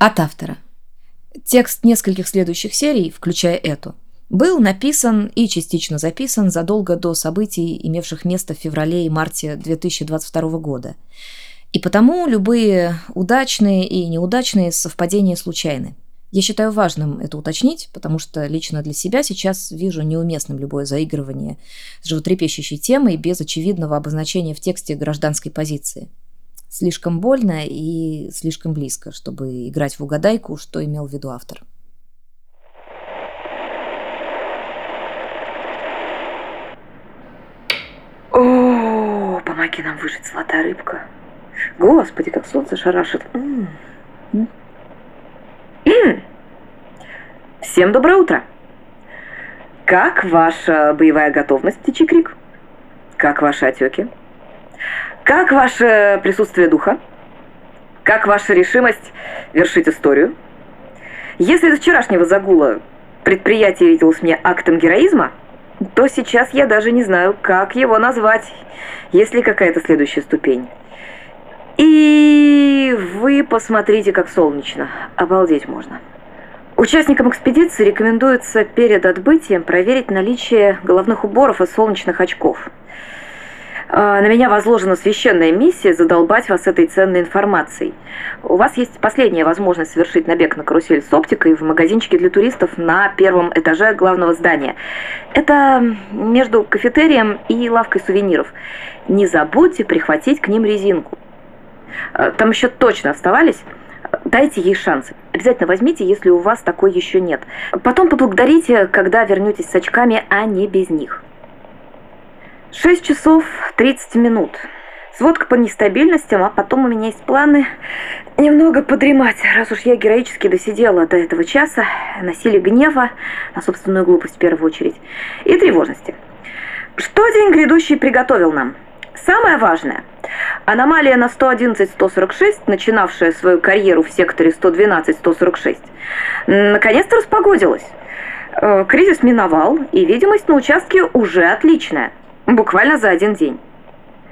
От автора. Текст нескольких следующих серий, включая эту, был написан и частично записан задолго до событий, имевших место в феврале и марте 2022 года. И потому любые удачные и неудачные совпадения случайны. Я считаю важным это уточнить, потому что лично для себя сейчас вижу неуместным любое заигрывание с животрепещущей темой без очевидного обозначения в тексте гражданской позиции – слишком больно и слишком близко, чтобы играть в угадайку, что имел в виду автор. О, помоги нам выжить, золотая рыбка. Господи, как солнце шарашит. Всем доброе утро. Как ваша боевая готовность, птичий крик? Как ваши отеки? Как ваше присутствие духа? Как ваша решимость вершить историю? Если до вчерашнего загула предприятие виделось мне актом героизма, то сейчас я даже не знаю, как его назвать, есть ли какая-то следующая ступень. И вы посмотрите, как солнечно. Обалдеть можно. Участникам экспедиции рекомендуется перед отбытием проверить наличие головных уборов и солнечных очков – на меня возложена священная миссия задолбать вас этой ценной информацией. У вас есть последняя возможность совершить набег на карусель с оптикой в магазинчике для туристов на первом этаже главного здания. Это между кафетерием и лавкой сувениров. Не забудьте прихватить к ним резинку. А, там еще точно оставались. Дайте ей шанс. Обязательно возьмите, если у вас такой еще нет. Потом поблагодарите, когда вернетесь с очками, а не без них. 6 часов 30 минут. Сводка по нестабильностям, а потом у меня есть планы немного подремать, раз уж я героически досидела до этого часа, носили гнева на собственную глупость в первую очередь и тревожности. Что день грядущий приготовил нам? Самое важное. Аномалия на 111-146, начинавшая свою карьеру в секторе 112-146, наконец-то распогодилась. Э, кризис миновал, и видимость на участке уже отличная. Буквально за один день.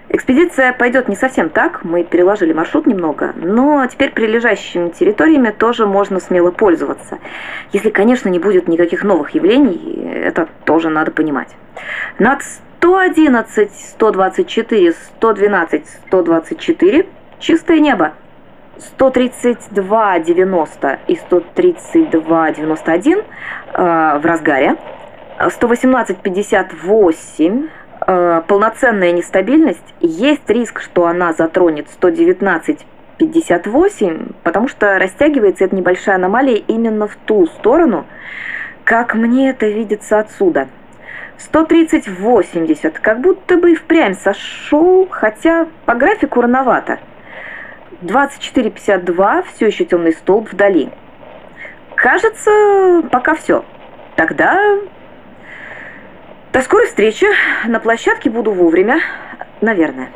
Экспедиция пойдет не совсем так, мы переложили маршрут немного, но теперь прилежащими территориями тоже можно смело пользоваться. Если, конечно, не будет никаких новых явлений, это тоже надо понимать. Над 111, 124, 112, 124 чистое небо. 132, 90 и 132, 91 э, в разгаре. 118, 58 э, полноценная нестабильность, есть риск, что она затронет 119 58, потому что растягивается эта небольшая аномалия именно в ту сторону, как мне это видится отсюда. 130-80, как будто бы впрямь сошел, хотя по графику рановато. 24-52, все еще темный столб вдали. Кажется, пока все. Тогда до скорой встречи. На площадке буду вовремя, наверное.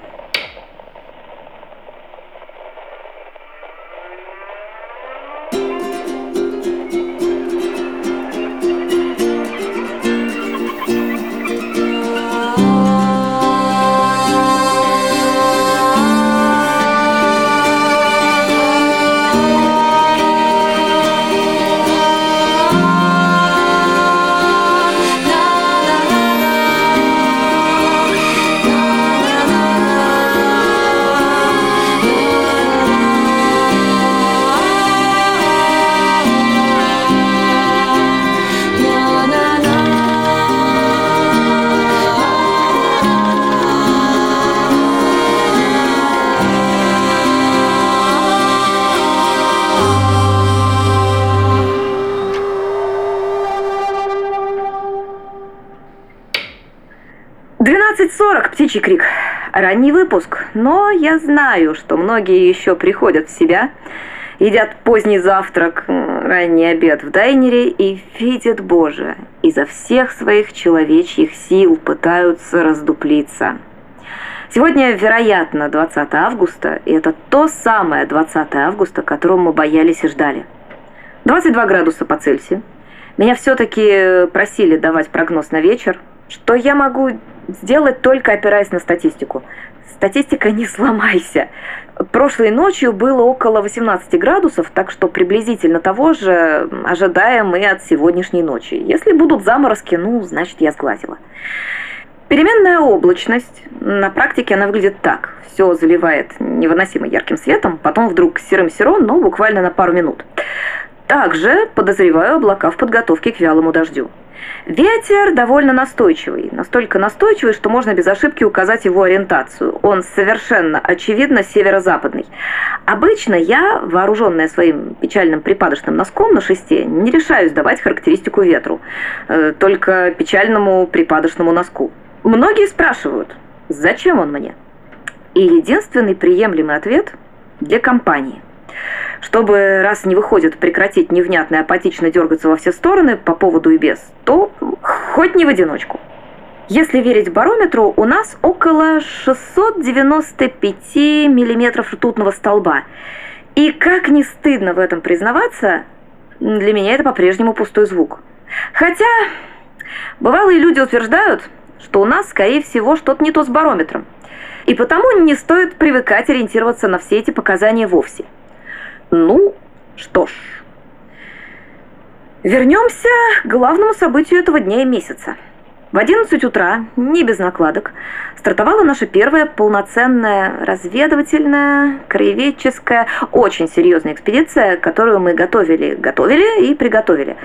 12.40, птичий крик. Ранний выпуск, но я знаю, что многие еще приходят в себя, едят поздний завтрак, ранний обед в дайнере и видят Боже, изо всех своих человечьих сил пытаются раздуплиться. Сегодня, вероятно, 20 августа, и это то самое 20 августа, которого мы боялись и ждали. 22 градуса по Цельсию. Меня все-таки просили давать прогноз на вечер, что я могу сделать только опираясь на статистику. статистика не сломайся. Прошлой ночью было около 18 градусов, так что приблизительно того же ожидаем и от сегодняшней ночи. Если будут заморозки, ну, значит, я сглазила. Переменная облачность. На практике она выглядит так. Все заливает невыносимо ярким светом, потом вдруг серым серо, но буквально на пару минут. Также подозреваю облака в подготовке к вялому дождю. Ветер довольно настойчивый, настолько настойчивый, что можно без ошибки указать его ориентацию. Он совершенно очевидно северо-западный. Обычно я, вооруженная своим печальным припадочным носком на шесте, не решаюсь давать характеристику ветру, э, только печальному припадочному носку. Многие спрашивают, зачем он мне? И единственный приемлемый ответ для компании. Чтобы, раз не выходит, прекратить невнятно и апатично дергаться во все стороны по поводу и без, то хоть не в одиночку. Если верить барометру, у нас около 695 миллиметров ртутного столба. И как не стыдно в этом признаваться, для меня это по-прежнему пустой звук. Хотя бывалые люди утверждают, что у нас, скорее всего, что-то не то с барометром. И потому не стоит привыкать ориентироваться на все эти показания вовсе. Ну, что ж. Вернемся к главному событию этого дня и месяца – в 11 утра, не без накладок, стартовала наша первая полноценная разведывательная, краеведческая, очень серьезная экспедиция, которую мы готовили, готовили и приготовили.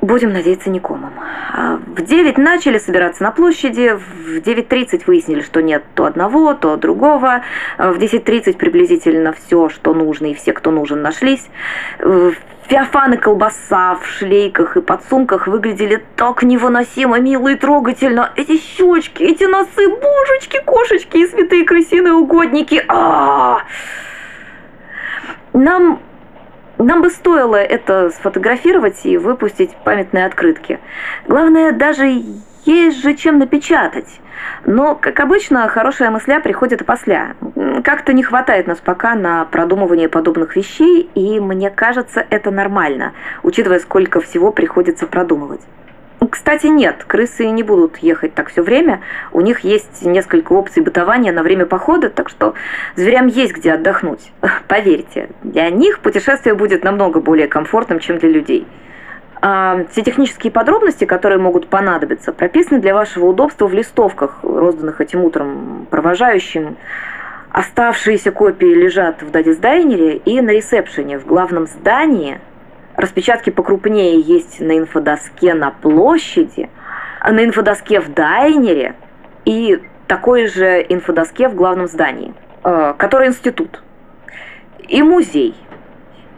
Будем надеяться, никомом. А в 9 начали собираться на площади, в 9.30 выяснили, что нет то одного, то другого. В 10.30 приблизительно все, что нужно и все, кто нужен, нашлись. Феофан и колбаса в шлейках и подсумках выглядели так невыносимо мило и трогательно. Эти щечки, эти носы, божечки, кошечки и святые крысиные угодники. А, -а, а Нам нам бы стоило это сфотографировать и выпустить памятные открытки. Главное, даже есть же чем напечатать. Но, как обычно, хорошая мысля приходит после. Как-то не хватает нас пока на продумывание подобных вещей, и мне кажется, это нормально, учитывая, сколько всего приходится продумывать. Кстати, нет, крысы не будут ехать так все время. У них есть несколько опций бытования на время похода, так что зверям есть где отдохнуть. Поверьте, для них путешествие будет намного более комфортным, чем для людей. А все технические подробности, которые могут понадобиться, прописаны для вашего удобства в листовках, розданных этим утром провожающим. Оставшиеся копии лежат в дайнере и на ресепшене в главном здании. Распечатки покрупнее есть на инфодоске на площади, на инфодоске в дайнере и такой же инфодоске в главном здании, э, который институт и музей –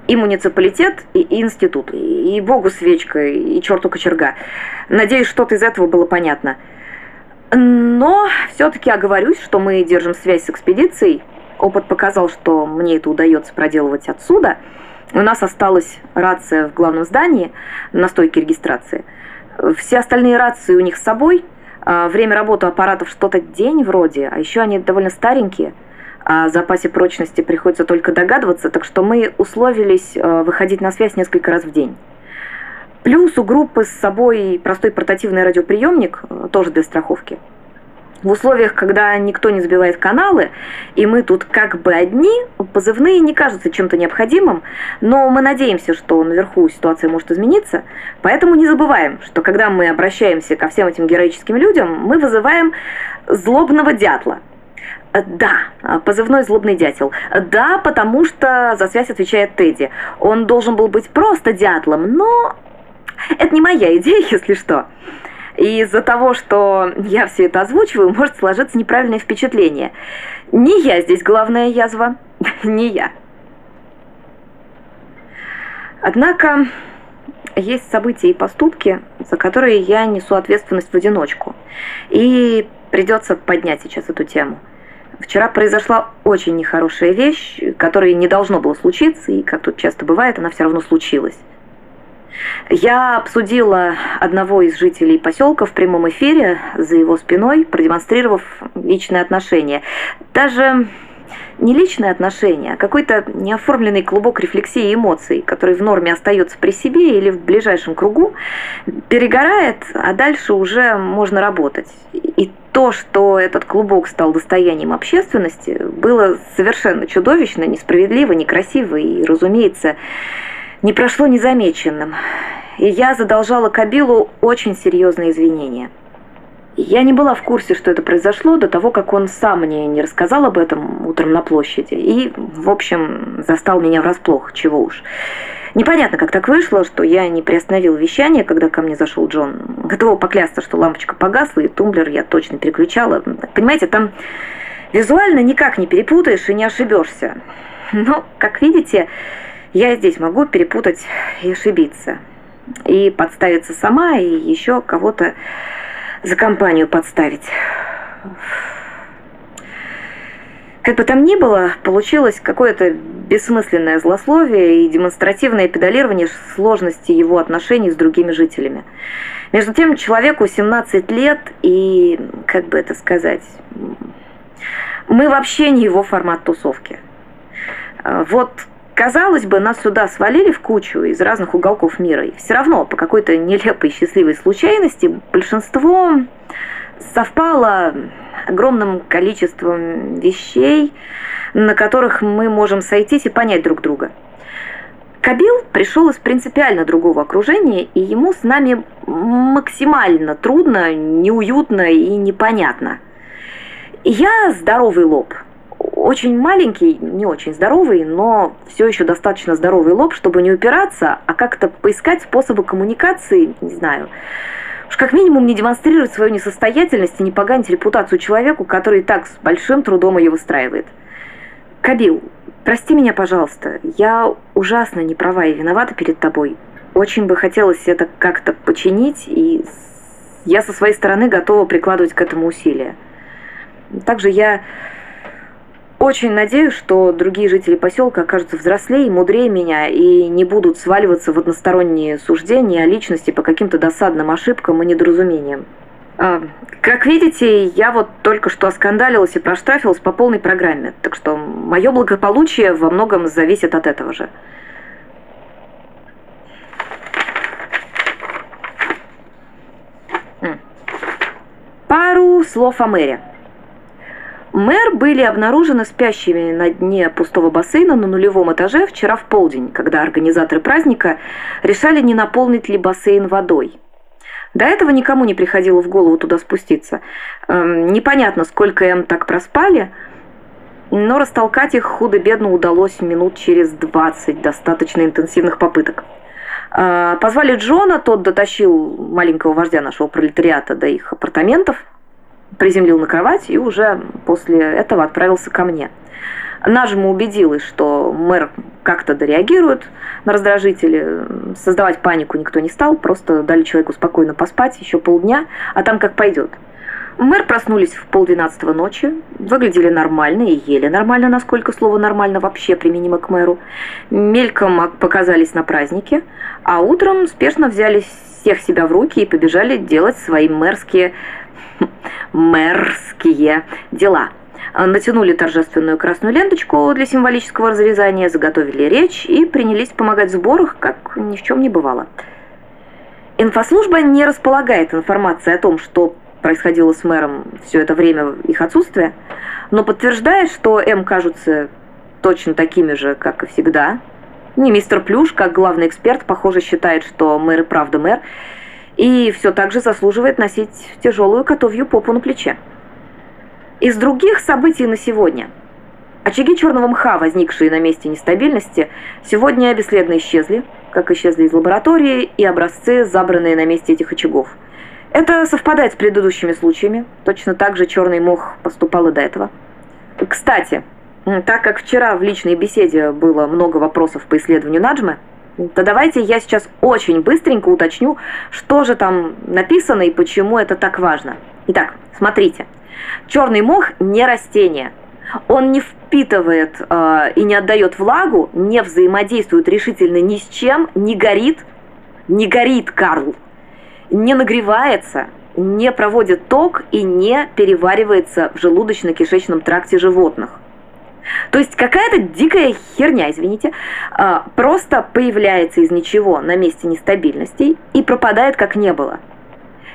и муниципалитет, и, институт. И богу свечка, и черту кочерга. Надеюсь, что-то из этого было понятно. Но все-таки оговорюсь, что мы держим связь с экспедицией. Опыт показал, что мне это удается проделывать отсюда. У нас осталась рация в главном здании на стойке регистрации. Все остальные рации у них с собой. А время работы аппаратов что-то день вроде, а еще они довольно старенькие – о запасе прочности приходится только догадываться, так что мы условились э, выходить на связь несколько раз в день. Плюс у группы с собой простой портативный радиоприемник, тоже для страховки. В условиях, когда никто не забивает каналы, и мы тут как бы одни, позывные не кажутся чем-то необходимым, но мы надеемся, что наверху ситуация может измениться, поэтому не забываем, что когда мы обращаемся ко всем этим героическим людям, мы вызываем злобного дятла – да, позывной злобный дятел. Да, потому что за связь отвечает Тедди. Он должен был быть просто дятлом, но это не моя идея, если что. Из-за того, что я все это озвучиваю, может сложиться неправильное впечатление. Не я здесь главная язва, не я. Однако есть события и поступки, за которые я несу ответственность в одиночку. И придется поднять сейчас эту тему. Вчера произошла очень нехорошая вещь, которая не должно было случиться, и, как тут часто бывает, она все равно случилась. Я обсудила одного из жителей поселка в прямом эфире за его спиной, продемонстрировав личные отношения. Даже не личные отношения, а какой-то неоформленный клубок рефлексии и эмоций, который в норме остается при себе или в ближайшем кругу, перегорает, а дальше уже можно работать. И то, что этот клубок стал достоянием общественности, было совершенно чудовищно, несправедливо, некрасиво и, разумеется, не прошло незамеченным. И я задолжала Кабилу очень серьезные извинения. Я не была в курсе, что это произошло до того, как он сам мне не рассказал об этом утром на площади. И, в общем, застал меня врасплох, чего уж. Непонятно, как так вышло, что я не приостановил вещание, когда ко мне зашел Джон. Готова поклясться, что лампочка погасла, и тумблер я точно переключала. Понимаете, там визуально никак не перепутаешь и не ошибешься. Но, как видите, я здесь могу перепутать и ошибиться. И подставиться сама, и еще кого-то за компанию подставить. Как бы там ни было, получилось какое-то бессмысленное злословие и демонстративное педалирование сложности его отношений с другими жителями. Между тем, человеку 17 лет, и, как бы это сказать, мы вообще не его формат тусовки. А, вот, казалось бы, нас сюда свалили в кучу из разных уголков мира, и все равно по какой-то нелепой счастливой случайности большинство совпало огромным количеством вещей, на которых мы можем сойтись и понять друг друга. Кабил пришел из принципиально другого окружения, и ему с нами максимально трудно, неуютно и непонятно. Я здоровый лоб. Очень маленький, не очень здоровый, но все еще достаточно здоровый лоб, чтобы не упираться, а как-то поискать способы коммуникации, не знаю, Уж как минимум не демонстрировать свою несостоятельность и не поганить репутацию человеку, который и так с большим трудом ее выстраивает. Кабил, прости меня, пожалуйста. Я ужасно не права и виновата перед тобой. Очень бы хотелось это как-то починить, и я со своей стороны готова прикладывать к этому усилия. Также я очень надеюсь, что другие жители поселка окажутся взрослее и мудрее меня и не будут сваливаться в односторонние суждения о личности по каким-то досадным ошибкам и недоразумениям. А, как видите, я вот только что оскандалилась и проштрафилась по полной программе, так что мое благополучие во многом зависит от этого же. Пару слов о мэре. Мэр были обнаружены спящими на дне пустого бассейна на нулевом этаже вчера в полдень, когда организаторы праздника решали, не наполнить ли бассейн водой. До этого никому не приходило в голову туда спуститься. Эм, непонятно, сколько им так проспали, но растолкать их худо-бедно удалось минут через 20 достаточно интенсивных попыток. Э, позвали Джона, тот дотащил маленького вождя нашего пролетариата до их апартаментов – приземлил на кровать и уже после этого отправился ко мне. Нажима убедилась, что мэр как-то дореагирует на раздражители. Создавать панику никто не стал, просто дали человеку спокойно поспать еще полдня, а там как пойдет. Мэр проснулись в полдвенадцатого ночи, выглядели нормально и ели нормально, насколько слово «нормально» вообще применимо к мэру. Мельком показались на празднике, а утром спешно взяли всех себя в руки и побежали делать свои мэрские мэрские дела. Натянули торжественную красную ленточку для символического разрезания, заготовили речь и принялись помогать в сборах, как ни в чем не бывало. Инфослужба не располагает информацией о том, что происходило с мэром все это время их отсутствия, но подтверждает, что М кажутся точно такими же, как и всегда. Не мистер Плюш, как главный эксперт, похоже, считает, что мэр и правда мэр, и все так же заслуживает носить тяжелую котовью попу на плече. Из других событий на сегодня. Очаги черного мха, возникшие на месте нестабильности, сегодня бесследно исчезли, как исчезли из лаборатории и образцы, забранные на месте этих очагов. Это совпадает с предыдущими случаями. Точно так же черный мох поступал и до этого. Кстати, так как вчера в личной беседе было много вопросов по исследованию Наджмы, то давайте я сейчас очень быстренько уточню, что же там написано и почему это так важно. Итак, смотрите. Черный мох не растение. Он не впитывает э, и не отдает влагу, не взаимодействует решительно ни с чем, не горит, не горит, Карл, не нагревается, не проводит ток и не переваривается в желудочно-кишечном тракте животных. То есть какая-то дикая херня, извините, а, просто появляется из ничего на месте нестабильностей и пропадает как не было.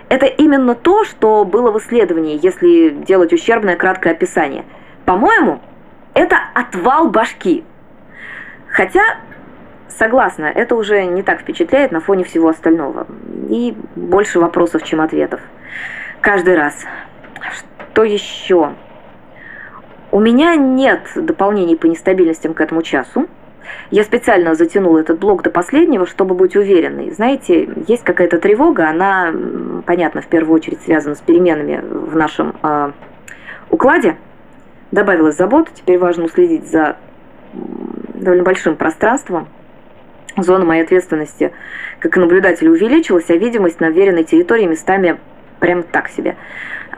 Это именно то, что было в исследовании, если делать ущербное краткое описание. По-моему, это отвал башки. Хотя, согласна, это уже не так впечатляет на фоне всего остального. И больше вопросов, чем ответов. Каждый раз. Что еще? У меня нет дополнений по нестабильностям к этому часу. Я специально затянула этот блок до последнего, чтобы быть уверенной. Знаете, есть какая-то тревога, она, понятно, в первую очередь связана с переменами в нашем э, укладе. Добавилась забот, теперь важно уследить за довольно большим пространством. Зона моей ответственности как наблюдателя увеличилась, а видимость на веренной территории местами прям так себе.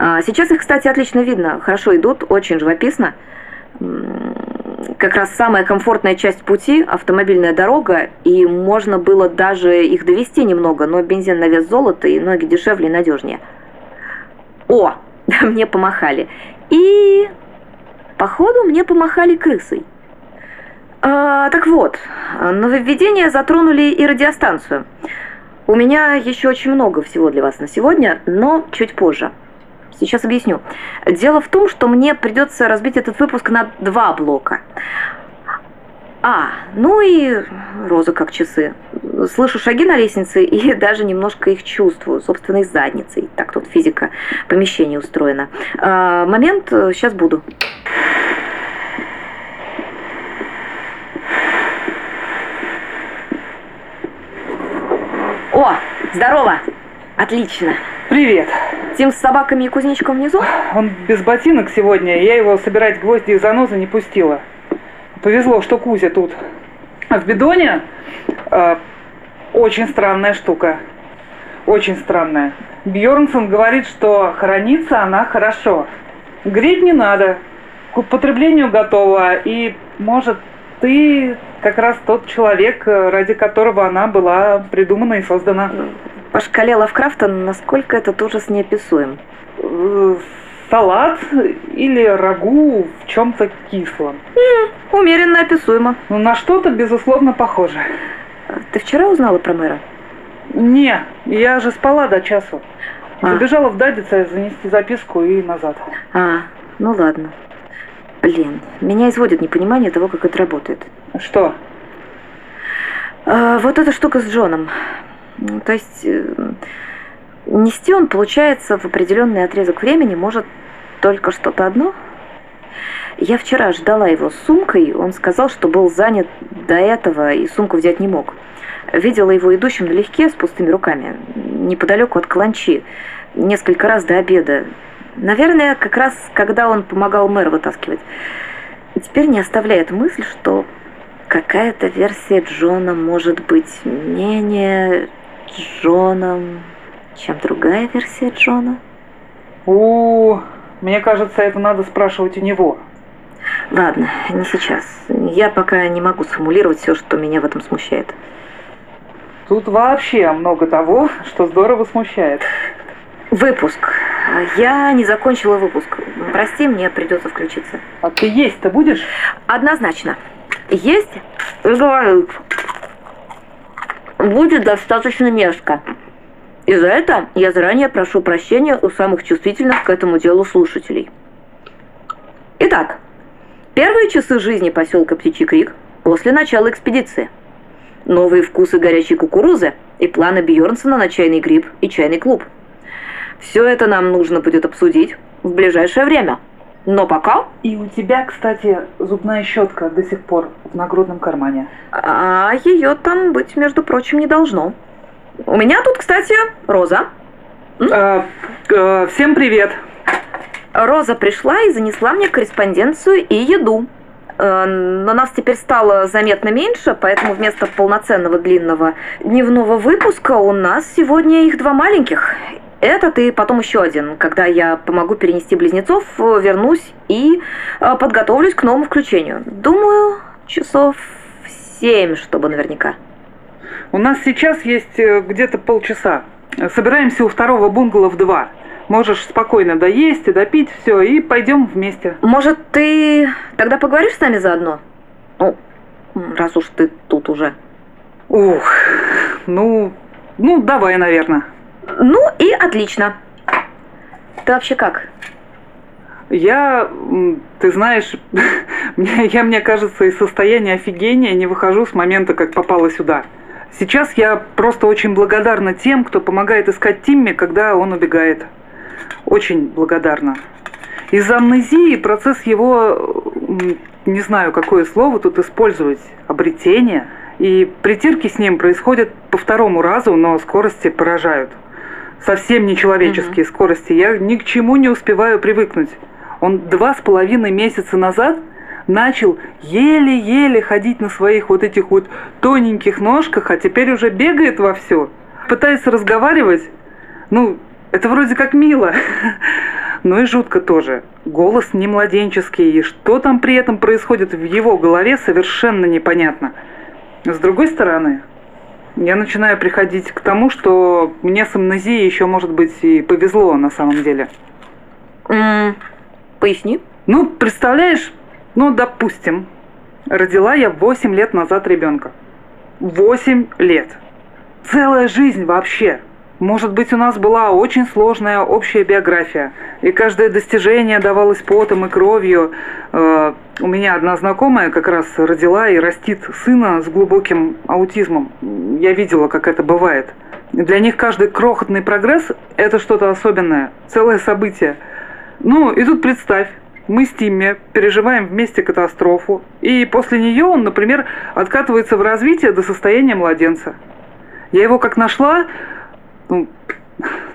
А, сейчас их, кстати, отлично видно, хорошо идут, очень живописно. Как раз самая комфортная часть пути – автомобильная дорога, и можно было даже их довести немного, но бензин на вес золота и ноги дешевле и надежнее. О, мне помахали. И, походу, мне помахали крысой. А, так вот, нововведения затронули и радиостанцию. У меня еще очень много всего для вас на сегодня, но чуть позже. Сейчас объясню. Дело в том, что мне придется разбить этот выпуск на два блока. А, ну и роза как часы. Слышу шаги на лестнице и даже немножко их чувствую, собственной задницей. Так тут физика помещения устроена. А, момент, сейчас буду. О, здорово! Отлично. Привет. Тим с собаками и кузнечиком внизу? Он без ботинок сегодня, я его собирать гвозди и занозы не пустила. Повезло, что Кузя тут. А в бидоне э, очень странная штука. Очень странная. Бьернсон говорит, что хранится она хорошо. Греть не надо. К употреблению готова. И, может, ты как раз тот человек, ради которого она была придумана и создана. По шкале Лавкрафта, насколько этот ужас неописуем? Э, салат или рагу в чем-то кислом. М, умеренно описуемо. Ну, на что-то, безусловно, похоже. Ты вчера узнала про мэра? Не, я же спала до часу. А. Забежала в Дадице занести записку и назад. А, ну ладно. Блин, меня изводит непонимание того, как это работает. Что? А, вот эта штука с Джоном. Ну, то есть э, нести он, получается, в определенный отрезок времени может только что-то одно. Я вчера ждала его с сумкой, он сказал, что был занят до этого и сумку взять не мог. Видела его идущим налегке с пустыми руками, неподалеку от каланчи, несколько раз до обеда. Наверное, как раз когда он помогал мэр вытаскивать. Теперь не оставляет мысль, что какая-то версия Джона может быть менее Джоном, чем другая версия Джона? У, мне кажется, это надо спрашивать у него. Ладно, не сейчас. Я пока не могу сформулировать все, что меня в этом смущает. Тут вообще много того, что здорово смущает. Выпуск. Я не закончила выпуск. Прости, мне придется включиться. А ты есть-то будешь? Однозначно. Есть? Говорю будет достаточно мерзко. И за это я заранее прошу прощения у самых чувствительных к этому делу слушателей. Итак, первые часы жизни поселка Птичий Крик после начала экспедиции. Новые вкусы горячей кукурузы и планы Бьернсона на чайный гриб и чайный клуб. Все это нам нужно будет обсудить в ближайшее время. Но пока... И у тебя, кстати, зубная щетка до сих пор в нагрудном кармане. А ее там быть, между прочим, не должно. У меня тут, кстати, Роза. А, а, всем привет. Роза пришла и занесла мне корреспонденцию и еду. Э, но нас теперь стало заметно меньше, поэтому вместо полноценного длинного дневного выпуска у нас сегодня их два маленьких. Этот и потом еще один, когда я помогу перенести близнецов, вернусь и э, подготовлюсь к новому включению. Думаю, часов семь, чтобы наверняка. У нас сейчас есть э, где-то полчаса. Собираемся у второго бунгало в два. Можешь спокойно доесть и допить все, и пойдем вместе. Может, ты тогда поговоришь с нами заодно? Ну, раз уж ты тут уже. Ух, ну, ну, давай, наверное. Ну и отлично. Ты вообще как? Я, ты знаешь, я, мне кажется, из состояния офигения не выхожу с момента, как попала сюда. Сейчас я просто очень благодарна тем, кто помогает искать Тимми, когда он убегает. Очень благодарна. Из-за амнезии процесс его, не знаю, какое слово тут использовать, обретения и притирки с ним происходят по второму разу, но скорости поражают. Совсем нечеловеческие угу. скорости. Я ни к чему не успеваю привыкнуть. Он два с половиной месяца назад начал еле-еле ходить на своих вот этих вот тоненьких ножках, а теперь уже бегает во все. Пытается разговаривать. Ну, это вроде как мило. но и жутко тоже. Голос не младенческий, и что там при этом происходит в его голове, совершенно непонятно. С другой стороны, я начинаю приходить к тому, что мне с амнезией еще, может быть, и повезло на самом деле. Mm, поясни. Ну, представляешь, ну, допустим, родила я 8 лет назад ребенка. 8 лет. Целая жизнь вообще. Может быть, у нас была очень сложная общая биография, и каждое достижение давалось потом и кровью. Э, у меня одна знакомая как раз родила и растит сына с глубоким аутизмом. Я видела, как это бывает. Для них каждый крохотный прогресс – это что-то особенное, целое событие. Ну, и тут представь, мы с Тимми переживаем вместе катастрофу, и после нее он, например, откатывается в развитие до состояния младенца. Я его как нашла, ну,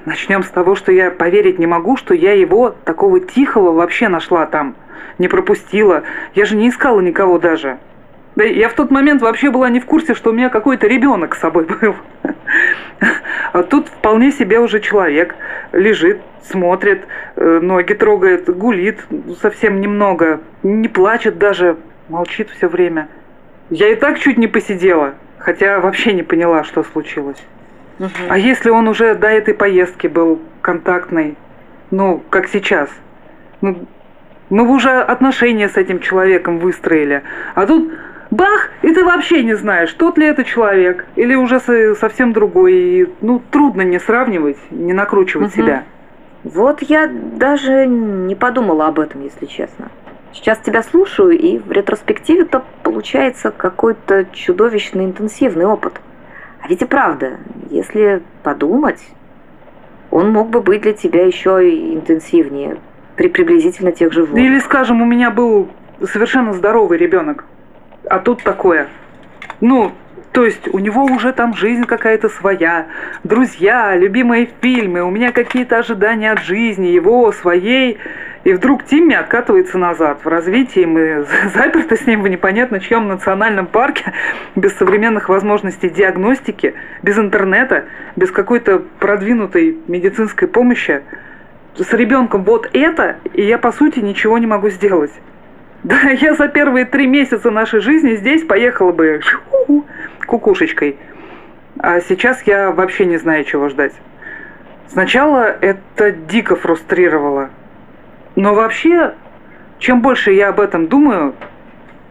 начнем с того, что я поверить не могу, что я его, такого тихого, вообще нашла там. Не пропустила. Я же не искала никого даже. Да я в тот момент вообще была не в курсе, что у меня какой-то ребенок с собой был. А тут вполне себе уже человек лежит, смотрит, э, ноги трогает, гулит совсем немного, не плачет даже, молчит все время. Я и так чуть не посидела, хотя вообще не поняла, что случилось. Угу. А если он уже до этой поездки был контактный, ну, как сейчас? Ну, мы уже отношения с этим человеком выстроили. А тут бах, и ты вообще не знаешь, тот ли это человек, или уже совсем другой. И, ну, трудно не сравнивать, не накручивать угу. себя. Вот я даже не подумала об этом, если честно. Сейчас тебя слушаю, и в ретроспективе-то получается какой-то чудовищно интенсивный опыт. А ведь и правда, если подумать, он мог бы быть для тебя еще интенсивнее при приблизительно тех же водах. Или, скажем, у меня был совершенно здоровый ребенок, а тут такое. Ну, то есть у него уже там жизнь какая-то своя, друзья, любимые фильмы, у меня какие-то ожидания от жизни, его, своей. И вдруг Тимми откатывается назад в развитии. Мы заперты с ним в непонятно чьем национальном парке, без современных возможностей диагностики, без интернета, без какой-то продвинутой медицинской помощи. С ребенком вот это, и я, по сути, ничего не могу сделать. Да, я за первые три месяца нашей жизни здесь поехала бы кукушечкой. А сейчас я вообще не знаю, чего ждать. Сначала это дико фрустрировало. Но вообще, чем больше я об этом думаю,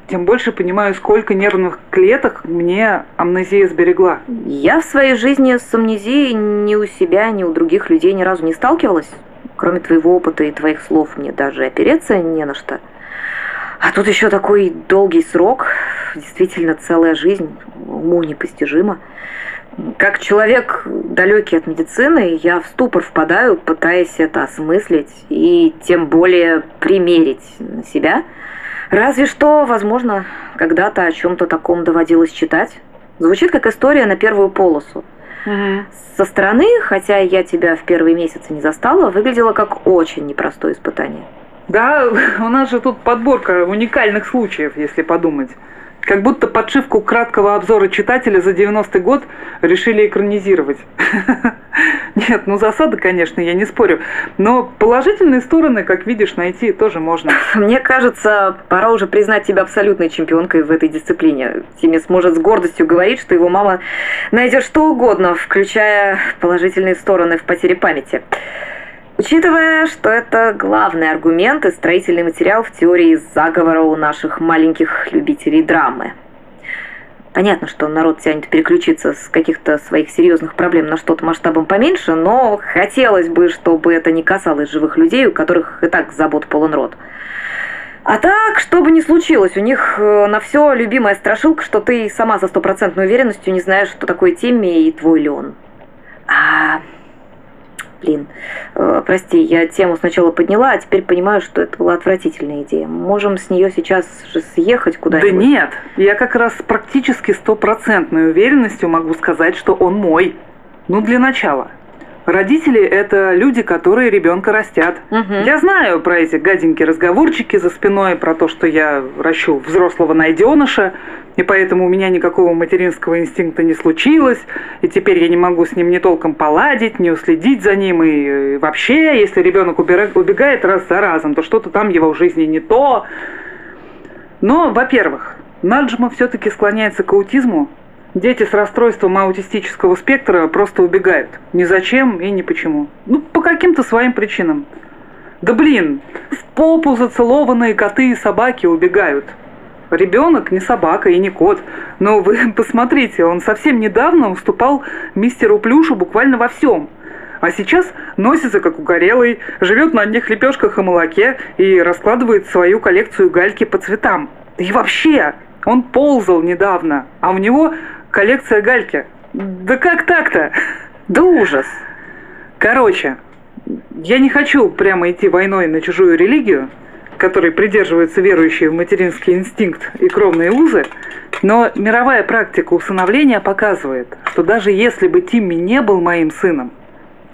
тем больше понимаю, сколько нервных клеток мне амнезия сберегла. Я в своей жизни с амнезией ни у себя, ни у других людей ни разу не сталкивалась. Кроме твоего опыта и твоих слов, мне даже опереться не на что. А тут еще такой долгий срок, действительно целая жизнь, уму непостижимо. Как человек далекий от медицины, я в ступор впадаю, пытаясь это осмыслить и тем более примерить на себя. Разве что, возможно, когда-то о чем-то таком доводилось читать. Звучит как история на первую полосу. Угу. Со стороны, хотя я тебя в первые месяцы не застала, выглядело как очень непростое испытание. Да, у нас же тут подборка уникальных случаев, если подумать. Как будто подшивку краткого обзора читателя за 90-й год решили экранизировать. Нет, ну засада, конечно, я не спорю. Но положительные стороны, как видишь, найти тоже можно. Мне кажется, пора уже признать тебя абсолютной чемпионкой в этой дисциплине. Тимми сможет с гордостью говорить, что его мама найдет что угодно, включая положительные стороны в потере памяти. Учитывая, что это главный аргумент и строительный материал в теории заговора у наших маленьких любителей драмы. Понятно, что народ тянет переключиться с каких-то своих серьезных проблем на что-то масштабом поменьше, но хотелось бы, чтобы это не касалось живых людей, у которых и так забот полон рот. А так, что бы ни случилось, у них э, на все любимая страшилка, что ты сама со стопроцентной уверенностью не знаешь, что такое Тимми и твой ли он. А Блин, э, прости, я тему сначала подняла, а теперь понимаю, что это была отвратительная идея. Можем с нее сейчас же съехать куда-нибудь? Да нет, я как раз практически стопроцентной уверенностью могу сказать, что он мой. Ну, для начала. Родители – это люди, которые ребенка растят. Угу. Я знаю про эти гаденькие разговорчики за спиной, про то, что я ращу взрослого найденыша, и поэтому у меня никакого материнского инстинкта не случилось, и теперь я не могу с ним не толком поладить, не уследить за ним, и вообще, если ребенок убегает раз за разом, то что-то там его в жизни не то. Но, во-первых, Наджма все-таки склоняется к аутизму, Дети с расстройством аутистического спектра просто убегают. Ни зачем и ни почему. Ну, по каким-то своим причинам. Да блин, в попу зацелованные коты и собаки убегают. Ребенок не собака и не кот. Но вы посмотрите, он совсем недавно уступал мистеру Плюшу буквально во всем. А сейчас носится как угорелый, живет на одних лепешках и молоке и раскладывает свою коллекцию гальки по цветам. И вообще, он ползал недавно, а у него коллекция гальки. Да как так-то? Да ужас. Короче, я не хочу прямо идти войной на чужую религию, которой придерживаются верующие в материнский инстинкт и кровные узы, но мировая практика усыновления показывает, что даже если бы Тимми не был моим сыном,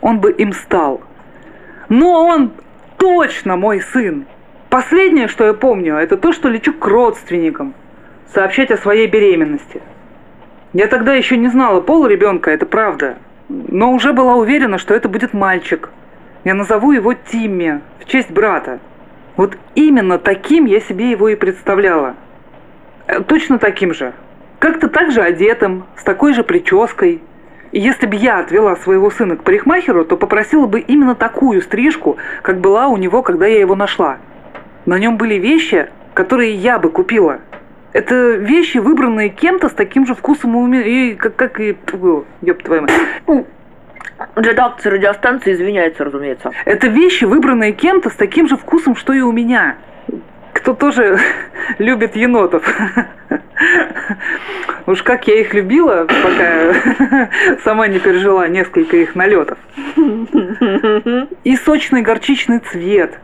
он бы им стал. Но он точно мой сын. Последнее, что я помню, это то, что лечу к родственникам, сообщать о своей беременности – я тогда еще не знала пол ребенка, это правда. Но уже была уверена, что это будет мальчик. Я назову его Тимми, в честь брата. Вот именно таким я себе его и представляла. Э, точно таким же. Как-то так же одетым, с такой же прической. И если бы я отвела своего сына к парикмахеру, то попросила бы именно такую стрижку, как была у него, когда я его нашла. На нем были вещи, которые я бы купила – это вещи, выбранные кем-то с таким же вкусом и, как, как и... Ёб твою мать. Редакция радиостанции извиняется, разумеется. Это вещи, выбранные кем-то с таким же вкусом, что и у меня. Кто тоже любит енотов. Уж как я их любила, пока сама не пережила несколько их налетов. И сочный горчичный цвет.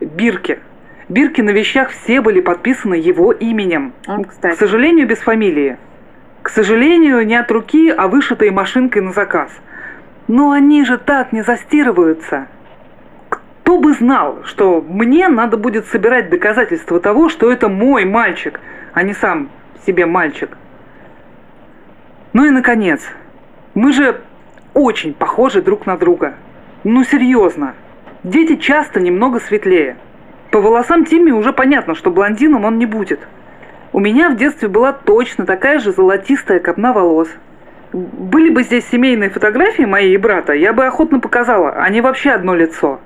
Бирки. Бирки на вещах все были подписаны его именем. Кстати. К сожалению, без фамилии. К сожалению, не от руки, а вышитой машинкой на заказ. Но они же так не застирываются. Кто бы знал, что мне надо будет собирать доказательства того, что это мой мальчик, а не сам себе мальчик. Ну и наконец, мы же очень похожи друг на друга. Ну серьезно. Дети часто немного светлее. По волосам Тимми уже понятно, что блондином он не будет. У меня в детстве была точно такая же золотистая копна волос. Были бы здесь семейные фотографии моей и брата, я бы охотно показала, они вообще одно лицо.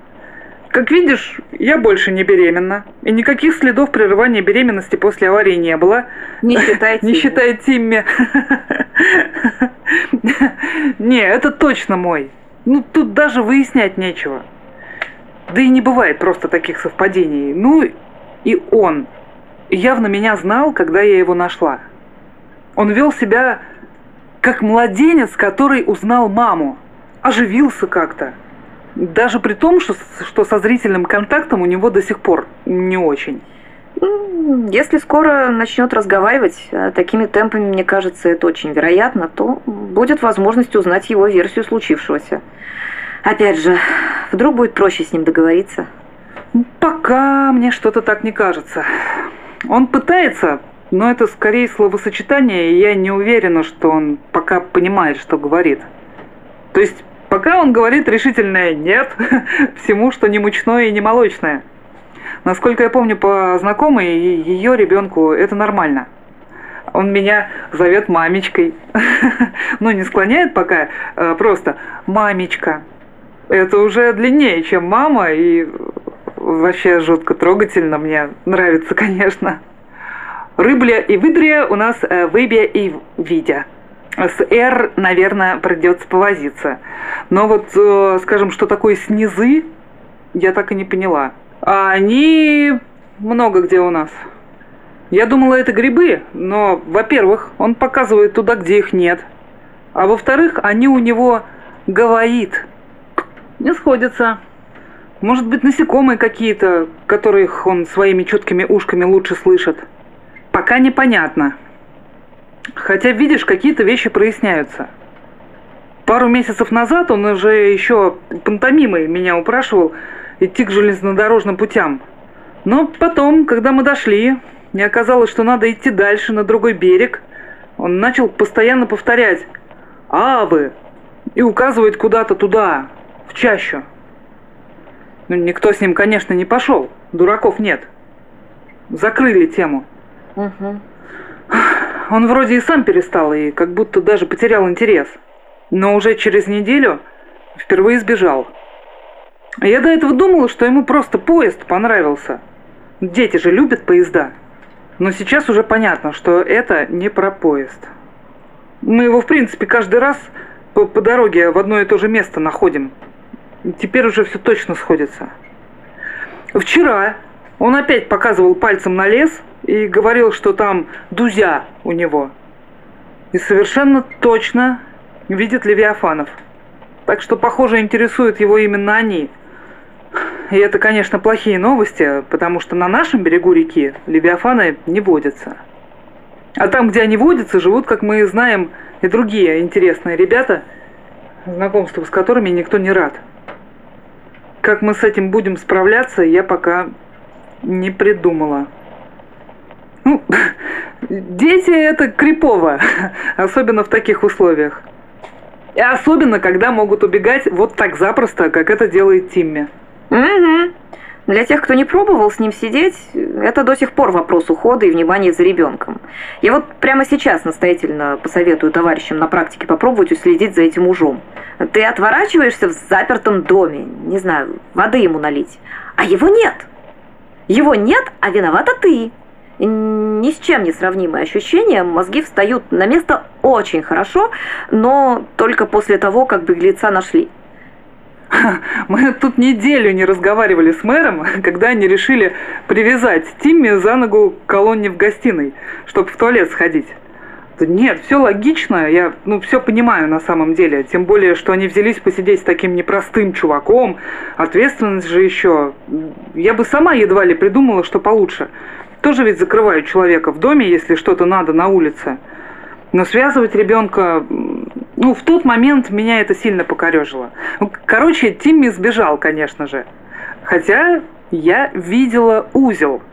Как видишь, я больше не беременна. И никаких следов прерывания беременности после аварии не было. Не Тимми. Не считая Тимми. Не, это точно мой. Ну, тут даже выяснять нечего. Да и не бывает просто таких совпадений. Ну и он явно меня знал, когда я его нашла. Он вел себя как младенец, который узнал маму. Оживился как-то. Даже при том, что, что со зрительным контактом у него до сих пор не очень. Если скоро начнет разговаривать, а такими темпами, мне кажется, это очень вероятно, то будет возможность узнать его версию случившегося. Опять же, вдруг будет проще с ним договориться? Пока мне что-то так не кажется. Он пытается, но это скорее словосочетание, и я не уверена, что он пока понимает, что говорит. То есть, пока он говорит решительное «нет» всему, что не мучное и не молочное. Насколько я помню по знакомой, ее ребенку это нормально. Он меня зовет мамечкой. ну, не склоняет пока, а просто «мамечка». Это уже длиннее, чем мама, и вообще жутко трогательно, мне нравится, конечно. Рыбля и выдрия у нас э, выбия и видя. С «р», наверное, придется повозиться. Но вот, э, скажем, что такое снизы, я так и не поняла. А они много где у нас. Я думала, это грибы, но, во-первых, он показывает туда, где их нет. А во-вторых, они у него говорит. Не сходятся. Может быть, насекомые какие-то, которых он своими чуткими ушками лучше слышит. Пока непонятно. Хотя, видишь, какие-то вещи проясняются. Пару месяцев назад он уже еще пантомимой меня упрашивал идти к железнодорожным путям. Но потом, когда мы дошли, не оказалось, что надо идти дальше, на другой берег, он начал постоянно повторять «А вы!» и указывать куда-то туда, в чащу. Ну, никто с ним, конечно, не пошел. Дураков нет. Закрыли тему. Угу. Он вроде и сам перестал, и как будто даже потерял интерес. Но уже через неделю впервые сбежал. Я до этого думала, что ему просто поезд понравился. Дети же любят поезда. Но сейчас уже понятно, что это не про поезд. Мы его, в принципе, каждый раз по, по дороге в одно и то же место находим. Теперь уже все точно сходится. Вчера он опять показывал пальцем на лес и говорил, что там дузя у него. И совершенно точно видит Левиафанов. Так что, похоже, интересуют его именно они. И это, конечно, плохие новости, потому что на нашем берегу реки Левиафаны не водятся. А там, где они водятся, живут, как мы знаем, и другие интересные ребята, знакомству с которыми никто не рад. Как мы с этим будем справляться, я пока не придумала. Ну, дети это крипово, особенно в таких условиях. И особенно, когда могут убегать вот так запросто, как это делает Тимми. Угу. Для тех, кто не пробовал с ним сидеть, это до сих пор вопрос ухода и внимания за ребенком. Я вот прямо сейчас настоятельно посоветую товарищам на практике попробовать уследить за этим ужом. Ты отворачиваешься в запертом доме, не знаю, воды ему налить, а его нет. Его нет, а виновата ты. Ни с чем не сравнимое ощущение, мозги встают на место очень хорошо, но только после того, как беглеца нашли. Мы тут неделю не разговаривали с мэром, когда они решили привязать Тимми за ногу к колонне в гостиной, чтобы в туалет сходить. Нет, все логично, я ну, все понимаю на самом деле. Тем более, что они взялись посидеть с таким непростым чуваком. Ответственность же еще. Я бы сама едва ли придумала, что получше. Тоже ведь закрывают человека в доме, если что-то надо на улице. Но связывать ребенка ну, в тот момент меня это сильно покорежило. Короче, Тимми сбежал, конечно же. Хотя я видела узел.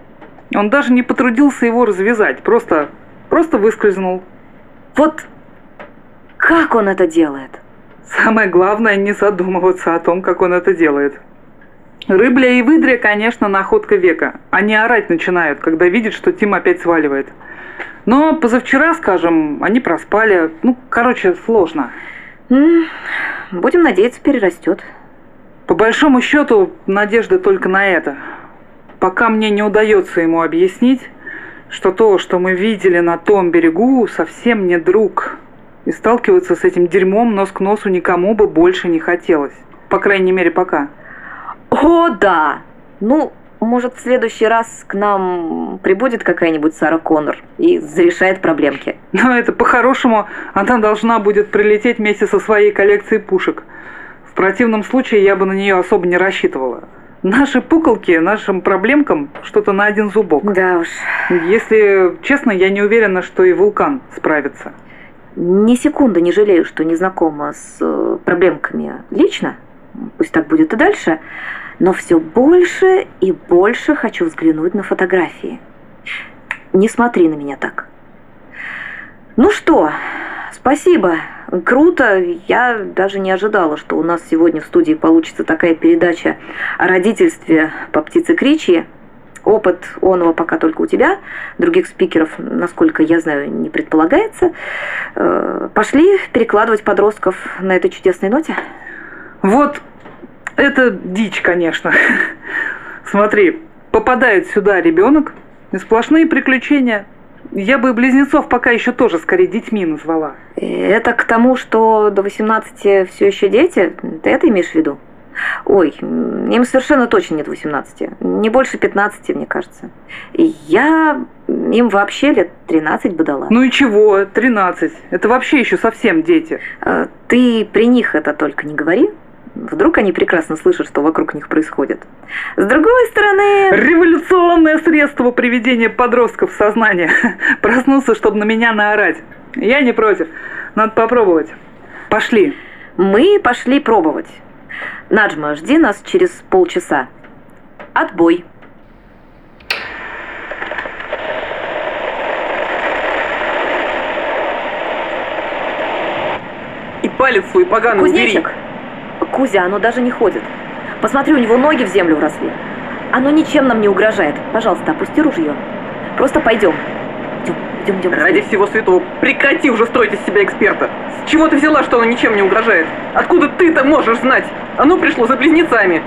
Он даже не потрудился его развязать, просто, просто выскользнул. Вот как он это делает? Самое главное не задумываться о том, как он это делает. Рыбля и выдря, конечно, находка века. Они орать начинают, когда видят, что Тим опять сваливает. Но позавчера, скажем, они проспали. Ну, короче, сложно. Будем надеяться, перерастет. По большому счету, надежда только на это. Пока мне не удается ему объяснить, что то, что мы видели на том берегу, совсем не друг. И сталкиваться с этим дерьмом нос к носу никому бы больше не хотелось. По крайней мере, пока. О, да! Ну, может, в следующий раз к нам прибудет какая-нибудь Сара Коннор и зарешает проблемки. Но это по-хорошему она должна будет прилететь вместе со своей коллекцией пушек. В противном случае я бы на нее особо не рассчитывала. Наши пуколки нашим проблемкам что-то на один зубок. Да уж. Если честно, я не уверена, что и вулкан справится. Ни секунды не жалею, что не знакома с э, проблемками лично. Пусть так будет и дальше но все больше и больше хочу взглянуть на фотографии. Не смотри на меня так. Ну что, спасибо. Круто. Я даже не ожидала, что у нас сегодня в студии получится такая передача о родительстве по птице Кричи. Опыт онова пока только у тебя, других спикеров, насколько я знаю, не предполагается. Э, пошли перекладывать подростков на этой чудесной ноте? Вот это дичь, конечно. Смотри, попадает сюда ребенок, сплошные приключения. Я бы близнецов пока еще тоже скорее детьми назвала. Это к тому, что до 18 все еще дети? Ты это имеешь в виду? Ой, им совершенно точно нет 18. Не больше 15, мне кажется. Я им вообще лет 13 бы дала. Ну и чего, 13. Это вообще еще совсем дети. А, ты при них это только не говори. Вдруг они прекрасно слышат, что вокруг них происходит. С другой стороны... Революционное средство приведения подростков в сознание. Проснуться, чтобы на меня наорать. Я не против. Надо попробовать. Пошли. Мы пошли пробовать. Наджма, жди нас через полчаса. Отбой. И палец свой поганый Кузнечик, убери. Кузя, оно даже не ходит. Посмотри, у него ноги в землю вросли. Оно ничем нам не угрожает. Пожалуйста, опусти ружье. Просто пойдем. Идем, идем, идем. Ради всего святого, прекрати уже строить из себя эксперта. С чего ты взяла, что оно ничем не угрожает? Откуда ты-то можешь знать? Оно пришло за близнецами.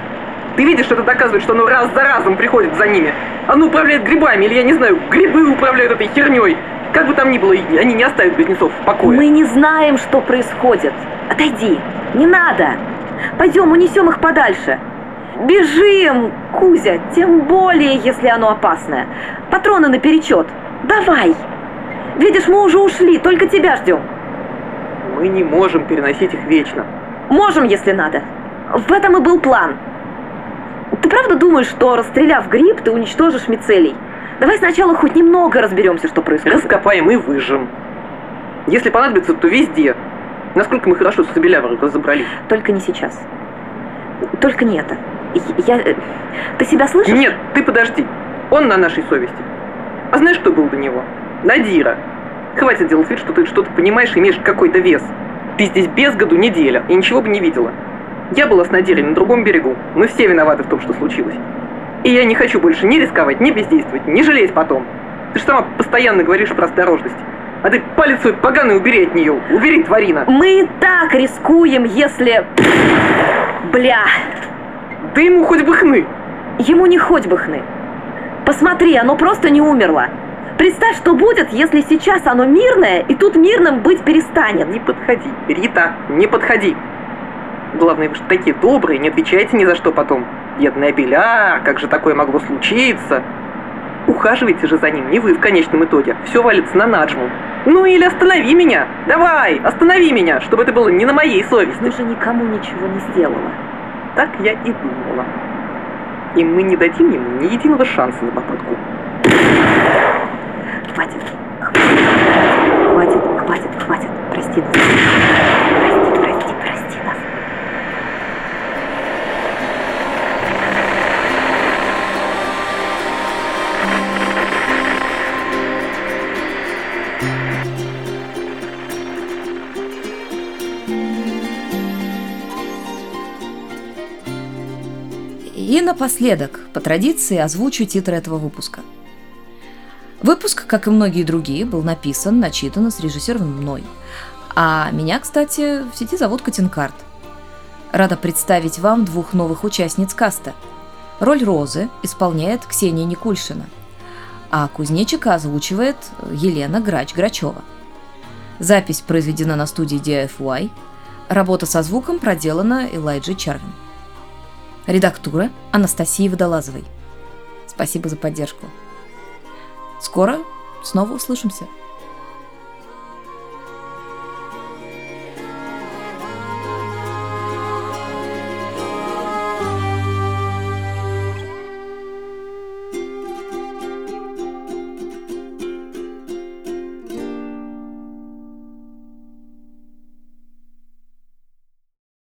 Ты видишь, это доказывает, что оно раз за разом приходит за ними. Оно управляет грибами, или я не знаю, грибы управляют этой херней. Как бы там ни было, они не оставят близнецов в покое. Мы не знаем, что происходит. Отойди. Не надо. Пойдем, унесем их подальше. Бежим, Кузя, тем более, если оно опасное. Патроны наперечет. Давай. Видишь, мы уже ушли, только тебя ждем. Мы не можем переносить их вечно. Можем, если надо. В этом и был план. Ты правда думаешь, что расстреляв гриб, ты уничтожишь мицелий? Давай сначала хоть немного разберемся, что происходит. Раскопаем и выжжем. Если понадобится, то везде. Насколько мы хорошо с Собелявром разобрались. Только не сейчас. Только не это. Я... Э, ты себя слышишь? Нет, ты подожди. Он на нашей совести. А знаешь, кто был до него? Надира. Хватит делать вид, что ты что-то понимаешь и имеешь какой-то вес. Ты здесь без году неделя и ничего бы не видела. Я была с Надирой на другом берегу. Мы все виноваты в том, что случилось. И я не хочу больше ни рисковать, ни бездействовать, ни жалеть потом. Ты же сама постоянно говоришь про осторожность. А ты палец свой поганый убери от нее. Убери, тварина. Мы и так рискуем, если... Бля. Да ему хоть бы хны. Ему не хоть бы хны. Посмотри, оно просто не умерло. Представь, что будет, если сейчас оно мирное, и тут мирным быть перестанет. Не подходи, Рита, не подходи. Главное, вы же такие добрые, не отвечайте ни за что потом. Бедная Беляр, как же такое могло случиться? Ухаживайте же за ним, не вы в конечном итоге. Все валится на Наджму. Ну или останови меня. Давай, останови меня, чтобы это было не на моей совести. Ты же никому ничего не сделала. Так я и думала. И мы не дадим ему ни единого шанса на попытку. Хватит. Хватит, хватит, хватит. Прости нас. Прости, напоследок, по традиции, озвучу титр этого выпуска. Выпуск, как и многие другие, был написан, начитан и срежиссирован мной. А меня, кстати, в сети зовут Катинкарт. Рада представить вам двух новых участниц каста. Роль Розы исполняет Ксения Никульшина, а кузнечика озвучивает Елена Грач-Грачева. Запись произведена на студии DFY. Работа со звуком проделана Элайджи Чарвин. Редактура Анастасии Водолазовой. Спасибо за поддержку. Скоро снова услышимся.